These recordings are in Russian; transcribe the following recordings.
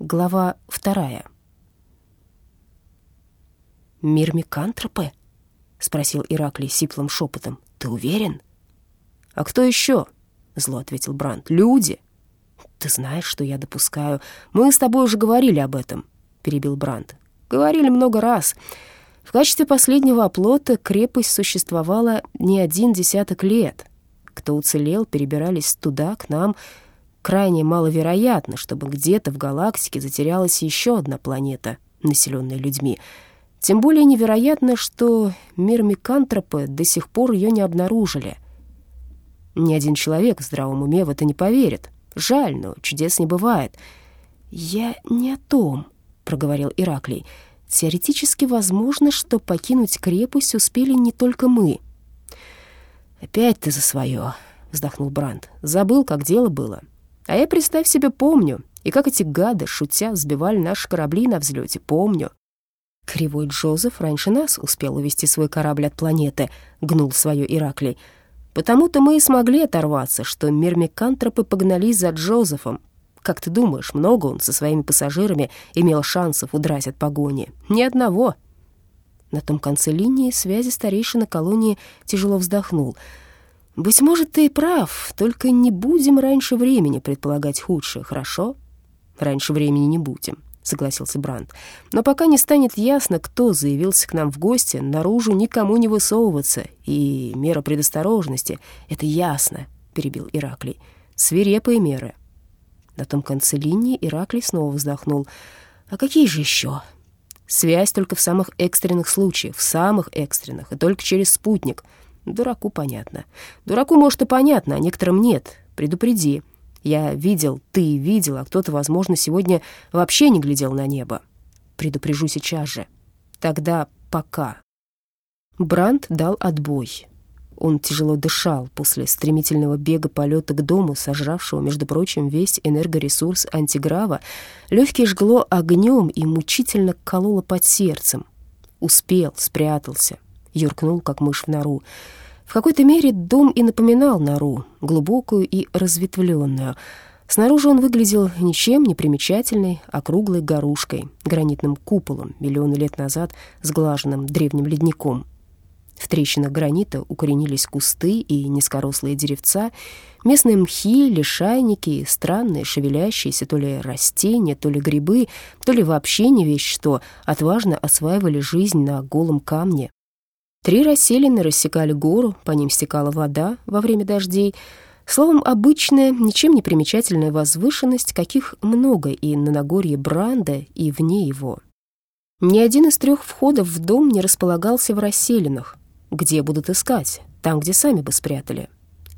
Глава вторая. «Мир Микантропы?» — спросил Ираклий сиплым шепотом. «Ты уверен?» «А кто еще?» — зло ответил Бранд. «Люди!» «Ты знаешь, что я допускаю. Мы с тобой уже говорили об этом», — перебил Бранд. «Говорили много раз. В качестве последнего оплота крепость существовала не один десяток лет. Кто уцелел, перебирались туда, к нам, — Крайне маловероятно, чтобы где-то в галактике затерялась еще одна планета, населенная людьми. Тем более невероятно, что мир Микантропы до сих пор ее не обнаружили. Ни один человек в здравом уме в это не поверит. Жаль, но чудес не бывает. «Я не о том», — проговорил Ираклий. «Теоретически возможно, что покинуть крепость успели не только мы». «Опять ты за свое», — вздохнул Бранд. «Забыл, как дело было. А я, представь себе, помню. И как эти гады, шутя, сбивали наши корабли на взлете, помню. Кривой Джозеф раньше нас успел увести свой корабль от планеты, гнул свое Ираклий. Потому-то мы и смогли оторваться, что мирмикантропы погнались за Джозефом. Как ты думаешь, много он со своими пассажирами имел шансов удрать от погони? Ни одного. На том конце линии связи старейшина колонии тяжело вздохнул — «Быть может, ты и прав, только не будем раньше времени предполагать худшее, хорошо?» «Раньше времени не будем», — согласился Бранд. «Но пока не станет ясно, кто заявился к нам в гости, наружу никому не высовываться, и мера предосторожности — это ясно», — перебил Ираклий. «Свирепые меры». На том конце линии Ираклий снова вздохнул. «А какие же еще?» «Связь только в самых экстренных случаях, в самых экстренных, и только через спутник». Дураку понятно. Дураку, может, и понятно, а некоторым нет. Предупреди. Я видел, ты видел, а кто-то, возможно, сегодня вообще не глядел на небо. Предупрежу сейчас же. Тогда пока. Бранд дал отбой. Он тяжело дышал после стремительного бега полета к дому, сожравшего, между прочим, весь энергоресурс антиграва. Легкий жгло огнем и мучительно кололо под сердцем. Успел, спрятался, юркнул, как мышь в нору. В какой-то мере дом и напоминал нору, глубокую и разветвленную. Снаружи он выглядел ничем не примечательной, округлой горушкой, гранитным куполом, миллионы лет назад сглаженным древним ледником. В трещинах гранита укоренились кусты и низкорослые деревца, местные мхи, лишайники странные шевелящиеся то ли растения, то ли грибы, то ли вообще не вещь что, отважно осваивали жизнь на голом камне, Три расселины рассекали гору, по ним стекала вода во время дождей. Словом, обычная, ничем не примечательная возвышенность, каких много и на Нагорье Бранда, и вне его. Ни один из трех входов в дом не располагался в расселинах. Где будут искать? Там, где сами бы спрятали.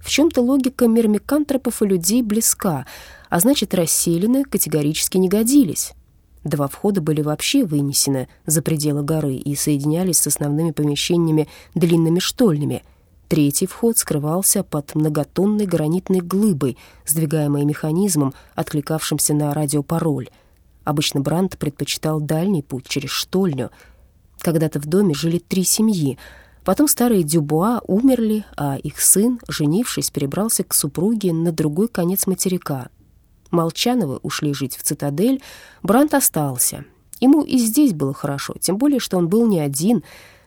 В чем-то логика мирмикантропов и людей близка, а значит, расселины категорически не годились. Два входа были вообще вынесены за пределы горы и соединялись с основными помещениями длинными штольнями. Третий вход скрывался под многотонной гранитной глыбой, сдвигаемой механизмом, откликавшимся на радиопароль. Обычно Брандт предпочитал дальний путь через штольню. Когда-то в доме жили три семьи. Потом старые Дюбуа умерли, а их сын, женившись, перебрался к супруге на другой конец материка, Молчановы ушли жить в цитадель, Брант остался. Ему и здесь было хорошо, тем более, что он был не один.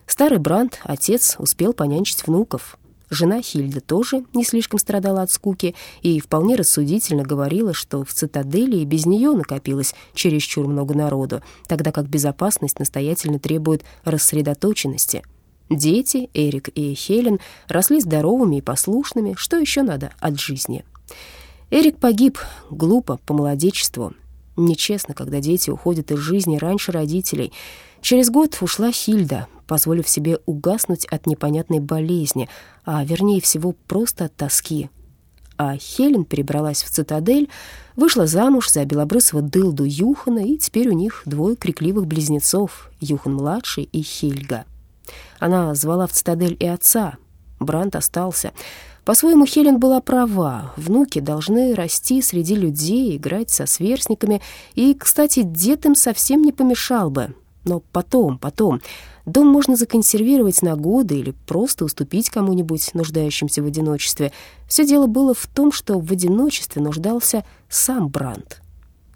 Старый Брант, отец, успел понянчить внуков. Жена Хильда тоже не слишком страдала от скуки и вполне рассудительно говорила, что в цитадели и без нее накопилось чересчур много народу, тогда как безопасность настоятельно требует рассредоточенности. Дети, Эрик и Хелен, росли здоровыми и послушными, что еще надо от жизни. Эрик погиб глупо, по молодечеству. Нечестно, когда дети уходят из жизни раньше родителей. Через год ушла Хильда, позволив себе угаснуть от непонятной болезни, а вернее всего просто от тоски. А Хелен перебралась в цитадель, вышла замуж за белобрысого дылду Юхана, и теперь у них двое крикливых близнецов, Юхан-младший и Хельга. Она звала в цитадель и отца. Брант остался — по-своему, Хелен была права. Внуки должны расти среди людей, играть со сверстниками. И, кстати, дед им совсем не помешал бы. Но потом, потом. Дом можно законсервировать на годы или просто уступить кому-нибудь, нуждающимся в одиночестве. Все дело было в том, что в одиночестве нуждался сам Брандт.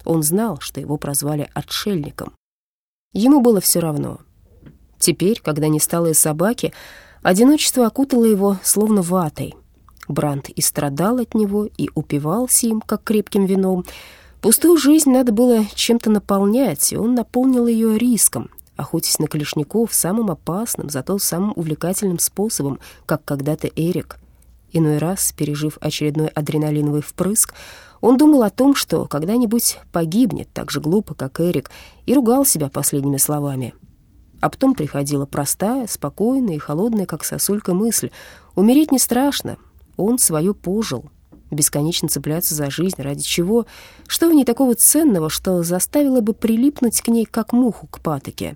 Он знал, что его прозвали «отшельником». Ему было все равно. Теперь, когда не стало и собаки, одиночество окутало его словно ватой. Бранд и страдал от него, и упивался им, как крепким вином. Пустую жизнь надо было чем-то наполнять, и он наполнил ее риском, охотясь на клешников самым опасным, зато самым увлекательным способом, как когда-то Эрик. Иной раз, пережив очередной адреналиновый впрыск, он думал о том, что когда-нибудь погибнет так же глупо, как Эрик, и ругал себя последними словами. А потом приходила простая, спокойная и холодная, как сосулька, мысль. Умереть не страшно, он свое пожил. Бесконечно цепляться за жизнь, ради чего? Что в ней такого ценного, что заставило бы прилипнуть к ней, как муху к патоке?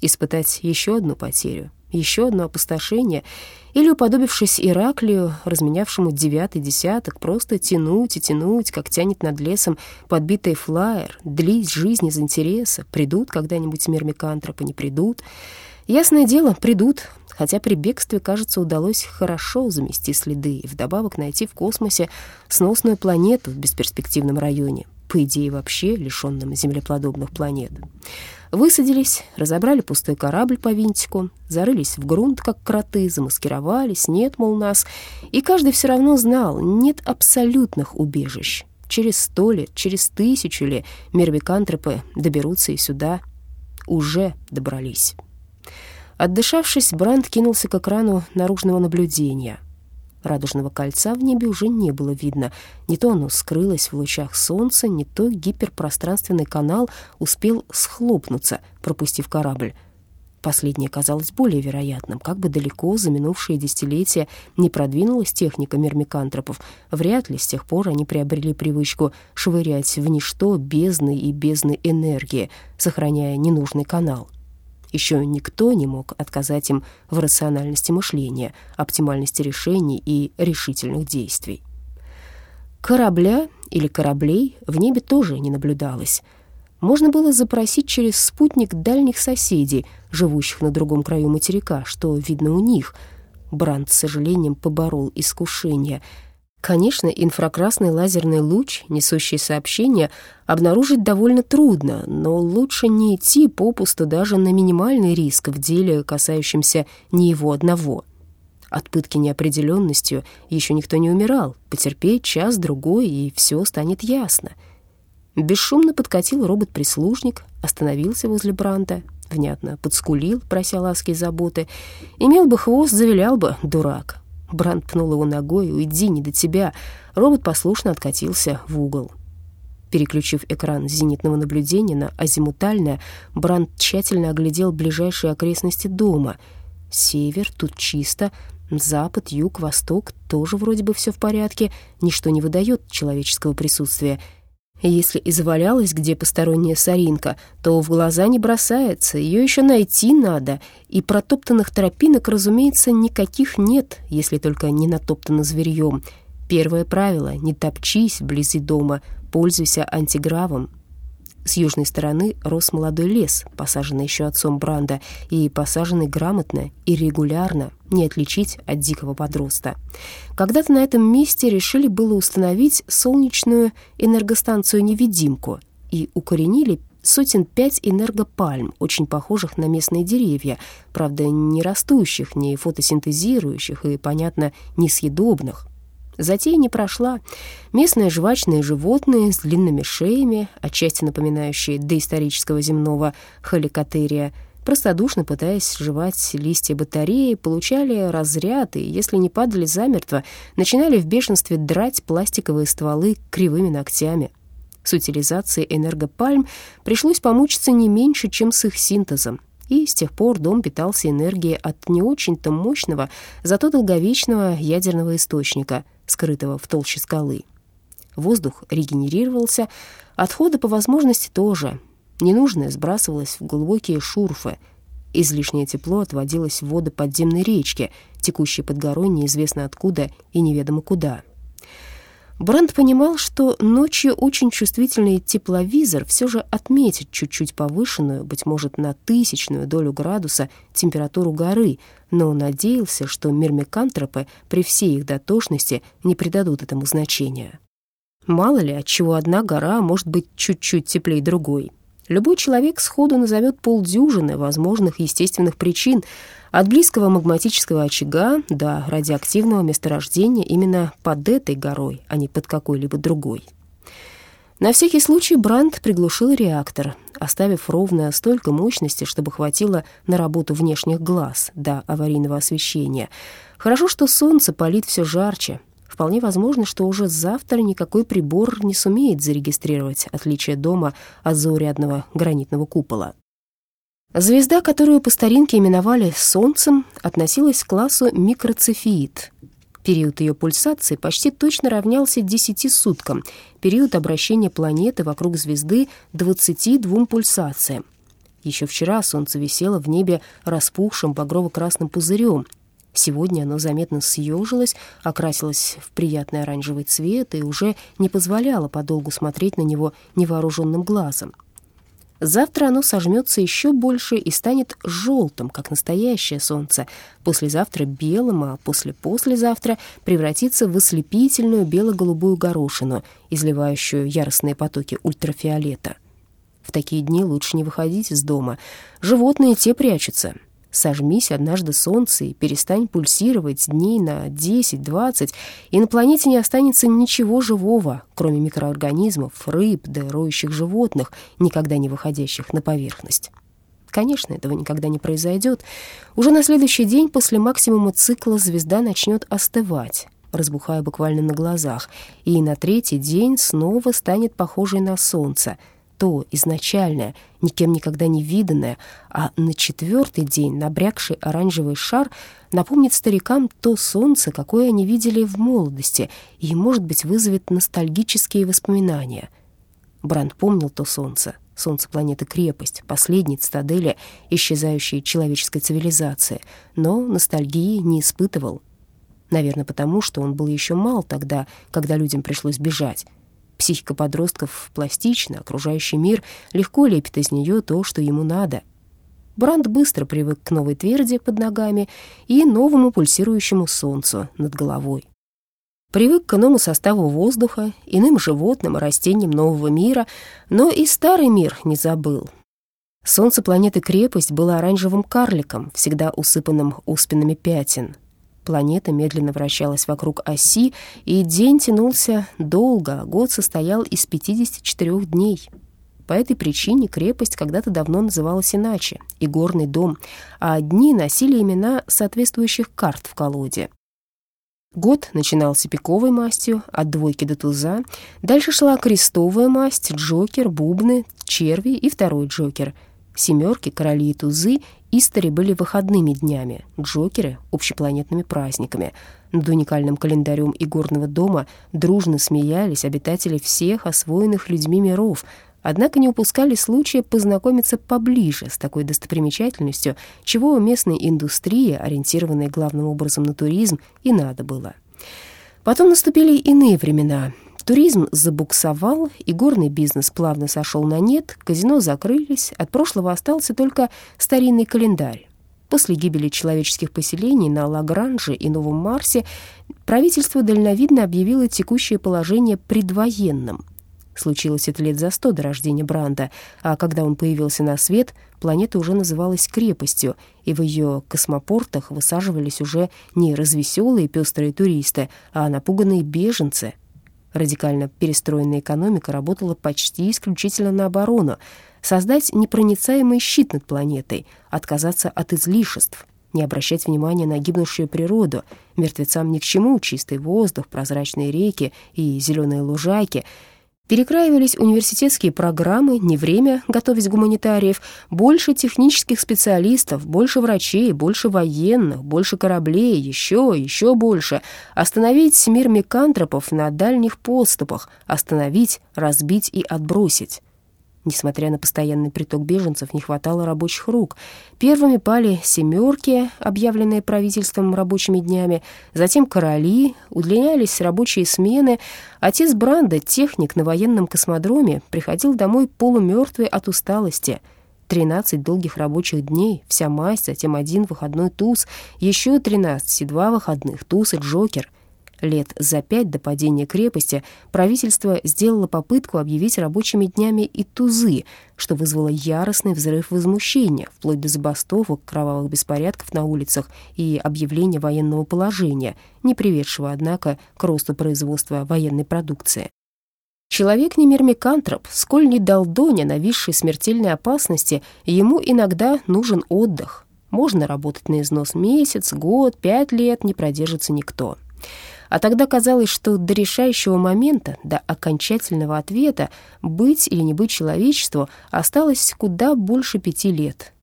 Испытать еще одну потерю, еще одно опустошение — или, уподобившись Ираклию, разменявшему девятый десяток, просто тянуть и тянуть, как тянет над лесом подбитый флаер, длить жизнь из интереса, придут когда-нибудь мирмикантропы, не придут. Ясное дело, придут, хотя при бегстве, кажется, удалось хорошо замести следы и вдобавок найти в космосе сносную планету в бесперспективном районе, по идее вообще лишенном землеплодобных планет. Высадились, разобрали пустой корабль по винтику, зарылись в грунт, как кроты, замаскировались, нет, мол, нас. И каждый все равно знал, нет абсолютных убежищ. Через сто лет, через тысячу ли мервикантропы доберутся и сюда. Уже добрались. Отдышавшись, Бранд кинулся к экрану наружного наблюдения — Радужного кольца в небе уже не было видно. Не то оно скрылось в лучах солнца, не то гиперпространственный канал успел схлопнуться, пропустив корабль. Последнее казалось более вероятным. Как бы далеко за минувшие десятилетия не продвинулась техника мирмикантропов, вряд ли с тех пор они приобрели привычку швырять в ничто бездны и бездны энергии, сохраняя ненужный канал. Еще никто не мог отказать им в рациональности мышления, оптимальности решений и решительных действий. Корабля или кораблей в небе тоже не наблюдалось. Можно было запросить через спутник дальних соседей, живущих на другом краю материка, что видно у них. Бранд с сожалением поборол искушение — Конечно, инфракрасный лазерный луч, несущий сообщение, обнаружить довольно трудно, но лучше не идти попусту даже на минимальный риск в деле, касающемся не его одного. От пытки неопределенностью еще никто не умирал. Потерпеть час-другой, и все станет ясно. Бесшумно подкатил робот-прислужник, остановился возле Бранта, внятно подскулил, прося ласки и заботы. Имел бы хвост, завилял бы, дурак. Бранд пнул его ногой. «Уйди, не до тебя!» Робот послушно откатился в угол. Переключив экран зенитного наблюдения на азимутальное, Бранд тщательно оглядел ближайшие окрестности дома. Север, тут чисто, запад, юг, восток, тоже вроде бы все в порядке, ничто не выдает человеческого присутствия — если и завалялась где посторонняя соринка, то в глаза не бросается, ее еще найти надо, и протоптанных тропинок, разумеется, никаких нет, если только не натоптано зверьем. Первое правило — не топчись вблизи дома, пользуйся антигравом, с южной стороны рос молодой лес, посаженный еще отцом Бранда, и посаженный грамотно и регулярно, не отличить от дикого подроста. Когда-то на этом месте решили было установить солнечную энергостанцию-невидимку и укоренили сотен пять энергопальм, очень похожих на местные деревья, правда, не растущих, не фотосинтезирующих и, понятно, несъедобных. Затея не прошла. Местные жвачные животные с длинными шеями, отчасти напоминающие доисторического земного халикотерия, простодушно пытаясь жевать листья батареи, получали разряд и, если не падали замертво, начинали в бешенстве драть пластиковые стволы кривыми ногтями. С утилизацией энергопальм пришлось помучиться не меньше, чем с их синтезом, и с тех пор дом питался энергией от не очень-то мощного, зато долговечного ядерного источника — скрытого в толще скалы. Воздух регенерировался, отходы по возможности тоже. Ненужное сбрасывалось в глубокие шурфы. Излишнее тепло отводилось в воды подземной речки, текущей под горой неизвестно откуда и неведомо куда — Бранд понимал, что ночью очень чувствительный тепловизор все же отметит чуть-чуть повышенную, быть может, на тысячную долю градуса температуру горы, но надеялся, что мирмикантропы при всей их дотошности не придадут этому значения. Мало ли, от чего одна гора может быть чуть-чуть теплее другой. Любой человек сходу назовет полдюжины возможных естественных причин, от близкого магматического очага до радиоактивного месторождения именно под этой горой, а не под какой-либо другой. На всякий случай Бранд приглушил реактор, оставив ровно столько мощности, чтобы хватило на работу внешних глаз до аварийного освещения. Хорошо, что солнце палит все жарче, Вполне возможно, что уже завтра никакой прибор не сумеет зарегистрировать отличие дома от заурядного гранитного купола. Звезда, которую по старинке именовали Солнцем, относилась к классу микроцефеид. Период ее пульсации почти точно равнялся 10 суткам, период обращения планеты вокруг звезды — 22 пульсациям. Еще вчера Солнце висело в небе распухшим багрово-красным пузырем, Сегодня оно заметно съежилось, окрасилось в приятный оранжевый цвет и уже не позволяло подолгу смотреть на него невооруженным глазом. Завтра оно сожмется еще больше и станет желтым, как настоящее солнце. Послезавтра белым, а после-послезавтра превратится в ослепительную бело-голубую горошину, изливающую яростные потоки ультрафиолета. В такие дни лучше не выходить из дома. Животные те прячутся, Сожмись однажды солнце и перестань пульсировать дней на 10-20, и на планете не останется ничего живого, кроме микроорганизмов, рыб да роющих животных, никогда не выходящих на поверхность. Конечно, этого никогда не произойдет. Уже на следующий день после максимума цикла звезда начнет остывать, разбухая буквально на глазах, и на третий день снова станет похожей на солнце — то изначальное, никем никогда не виданное, а на четвертый день набрякший оранжевый шар напомнит старикам то солнце, какое они видели в молодости, и, может быть, вызовет ностальгические воспоминания. Бранд помнил то солнце, солнце планеты Крепость, последней цитадели исчезающей человеческой цивилизации, но ностальгии не испытывал. Наверное, потому что он был еще мал тогда, когда людям пришлось бежать. Психика подростков пластична, окружающий мир легко лепит из нее то, что ему надо. Бранд быстро привык к новой тверди под ногами и новому пульсирующему солнцу над головой. Привык к иному составу воздуха, иным животным и растениям нового мира, но и старый мир не забыл. Солнце планеты Крепость было оранжевым карликом, всегда усыпанным оспинами пятен. Планета медленно вращалась вокруг оси, и день тянулся долго, а год состоял из 54 дней. По этой причине крепость когда-то давно называлась иначе — Игорный дом, а дни носили имена соответствующих карт в колоде. Год начинался пиковой мастью, от двойки до туза. Дальше шла крестовая масть, джокер, бубны, черви и второй джокер. Семерки, короли и тузы Истори были выходными днями, джокеры — общепланетными праздниками. Над уникальным календарем игорного дома дружно смеялись обитатели всех освоенных людьми миров, однако не упускали случая познакомиться поближе с такой достопримечательностью, чего местной индустрии, ориентированной главным образом на туризм, и надо было. Потом наступили иные времена — Туризм забуксовал, и горный бизнес плавно сошел на нет, казино закрылись, от прошлого остался только старинный календарь. После гибели человеческих поселений на Лагранже и Новом Марсе правительство дальновидно объявило текущее положение предвоенным. Случилось это лет за сто до рождения Бранда, а когда он появился на свет, планета уже называлась крепостью, и в ее космопортах высаживались уже не развеселые пестрые туристы, а напуганные беженцы, Радикально перестроенная экономика работала почти исключительно на оборону. Создать непроницаемый щит над планетой, отказаться от излишеств, не обращать внимания на гибнущую природу. Мертвецам ни к чему чистый воздух, прозрачные реки и зеленые лужайки — Перекраивались университетские программы, не время готовить гуманитариев, больше технических специалистов, больше врачей, больше военных, больше кораблей, еще, еще больше. Остановить мир микантропов на дальних подступах, остановить, разбить и отбросить. Несмотря на постоянный приток беженцев, не хватало рабочих рук. Первыми пали «семерки», объявленные правительством рабочими днями, затем «короли», удлинялись рабочие смены. Отец Бранда, техник на военном космодроме, приходил домой полумертвый от усталости. Тринадцать долгих рабочих дней, вся масть, затем один выходной туз, еще тринадцать и два выходных, туз и джокер — Лет за пять до падения крепости правительство сделало попытку объявить рабочими днями и тузы, что вызвало яростный взрыв возмущения, вплоть до забастовок, кровавых беспорядков на улицах и объявления военного положения, не приведшего, однако, к росту производства военной продукции. Человек не мирмикантроп, сколь не долдоня нависшей смертельной опасности, ему иногда нужен отдых. Можно работать на износ месяц, год, пять лет, не продержится никто. А тогда казалось, что до решающего момента, до окончательного ответа, быть или не быть человечеству осталось куда больше пяти лет.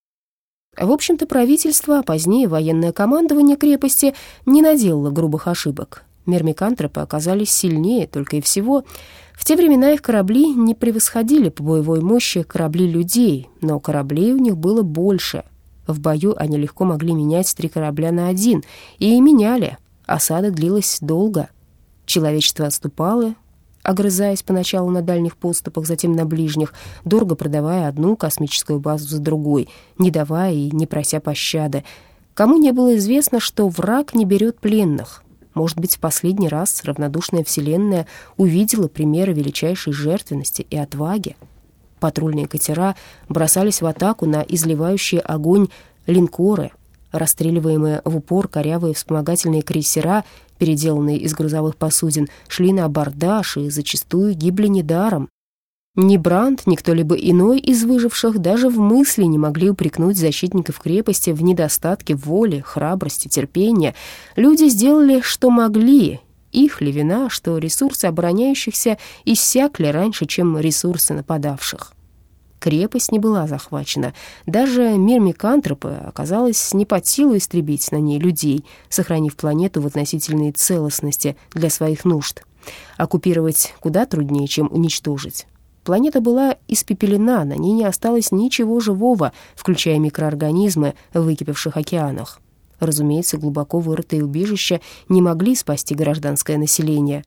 В общем-то, правительство, а позднее военное командование крепости не наделало грубых ошибок. Мермикантропы оказались сильнее только и всего. В те времена их корабли не превосходили по боевой мощи корабли людей, но кораблей у них было больше. В бою они легко могли менять три корабля на один, и меняли, Осада длилась долго. Человечество отступало, огрызаясь поначалу на дальних подступах, затем на ближних, дорого продавая одну космическую базу за другой, не давая и не прося пощады. Кому не было известно, что враг не берет пленных. Может быть, в последний раз равнодушная Вселенная увидела примеры величайшей жертвенности и отваги. Патрульные катера бросались в атаку на изливающие огонь линкоры, Расстреливаемые в упор корявые вспомогательные крейсера, переделанные из грузовых посудин, шли на абордаж и зачастую гибли недаром. Ни Бранд, ни кто-либо иной из выживших даже в мысли не могли упрекнуть защитников крепости в недостатке воли, храбрости, терпения. Люди сделали, что могли. Их ли вина, что ресурсы обороняющихся иссякли раньше, чем ресурсы нападавших? Крепость не была захвачена. Даже мир Микантропы оказалось не под силу истребить на ней людей, сохранив планету в относительной целостности для своих нужд. Оккупировать куда труднее, чем уничтожить. Планета была испепелена, на ней не осталось ничего живого, включая микроорганизмы в выкипевших океанах. Разумеется, глубоко вырытые убежища не могли спасти гражданское население.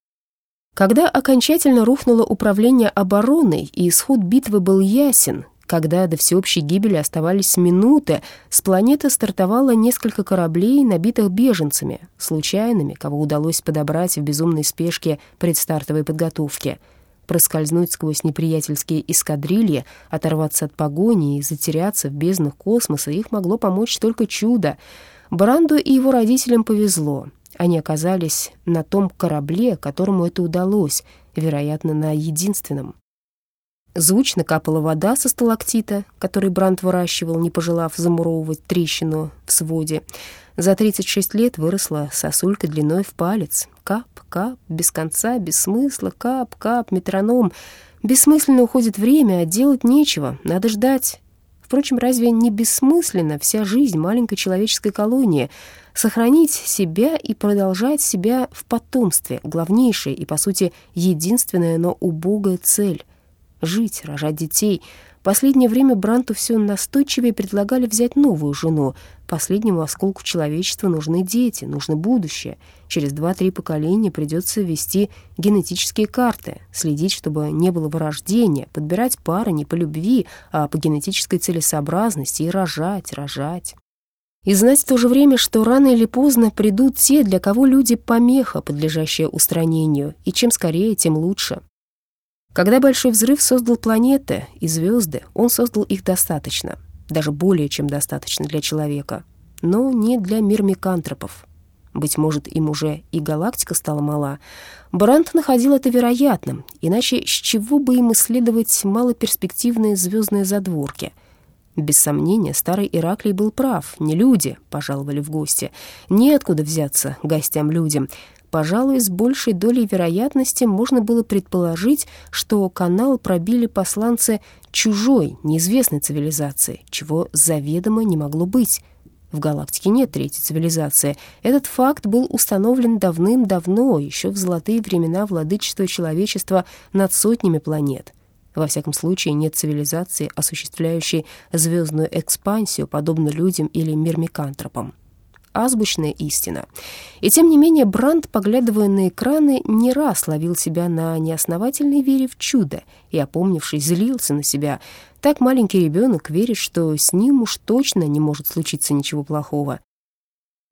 Когда окончательно рухнуло управление обороной и исход битвы был ясен, когда до всеобщей гибели оставались минуты, с планеты стартовало несколько кораблей, набитых беженцами, случайными, кого удалось подобрать в безумной спешке предстартовой подготовки. Проскользнуть сквозь неприятельские эскадрильи, оторваться от погони и затеряться в безднах космоса их могло помочь только чудо. Бранду и его родителям повезло — они оказались на том корабле, которому это удалось, вероятно, на единственном. Звучно капала вода со сталактита, который Бранд выращивал, не пожелав замуровывать трещину в своде. За 36 лет выросла сосулька длиной в палец. Кап, кап, без конца, без смысла, кап, кап, метроном. Бессмысленно уходит время, а делать нечего, надо ждать. Впрочем, разве не бессмысленно вся жизнь маленькой человеческой колонии — Сохранить себя и продолжать себя в потомстве — главнейшая и, по сути, единственная, но убогая цель. Жить, рожать детей. Последнее время Бранту все настойчивее предлагали взять новую жену. Последнему осколку человечества нужны дети, нужно будущее. Через два-три поколения придется вести генетические карты, следить, чтобы не было вырождения, подбирать пары не по любви, а по генетической целесообразности и рожать, рожать. И знать в то же время, что рано или поздно придут те, для кого люди помеха, подлежащая устранению, и чем скорее, тем лучше. Когда Большой Взрыв создал планеты и звезды, он создал их достаточно, даже более чем достаточно для человека, но не для мирмикантропов. Быть может, им уже и галактика стала мала. Брант находил это вероятным, иначе с чего бы им исследовать малоперспективные звездные задворки — без сомнения, старый Ираклий был прав. Не люди пожаловали в гости. Неоткуда взяться гостям-людям. Пожалуй, с большей долей вероятности можно было предположить, что канал пробили посланцы чужой, неизвестной цивилизации, чего заведомо не могло быть. В галактике нет третьей цивилизации. Этот факт был установлен давным-давно, еще в золотые времена владычества человечества над сотнями планет. Во всяком случае, нет цивилизации, осуществляющей звездную экспансию, подобно людям или мирмикантропам. Азбучная истина. И тем не менее Бранд, поглядывая на экраны, не раз ловил себя на неосновательной вере в чудо и, опомнившись, злился на себя. Так маленький ребенок верит, что с ним уж точно не может случиться ничего плохого.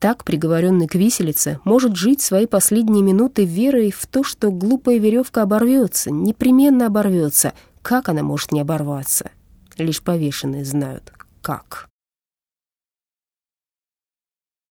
Так приговоренный к виселице может жить свои последние минуты верой в то, что глупая веревка оборвется, непременно оборвется. Как она может не оборваться? Лишь повешенные знают, как.